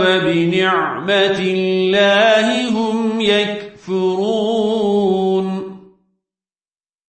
وبنعمة الله هم يكفرون.